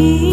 की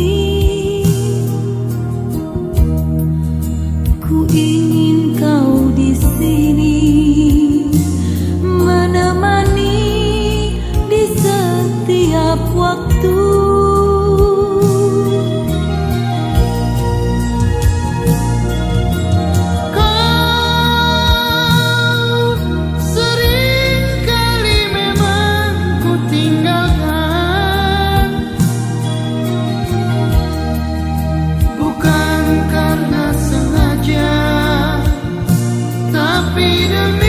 be to me.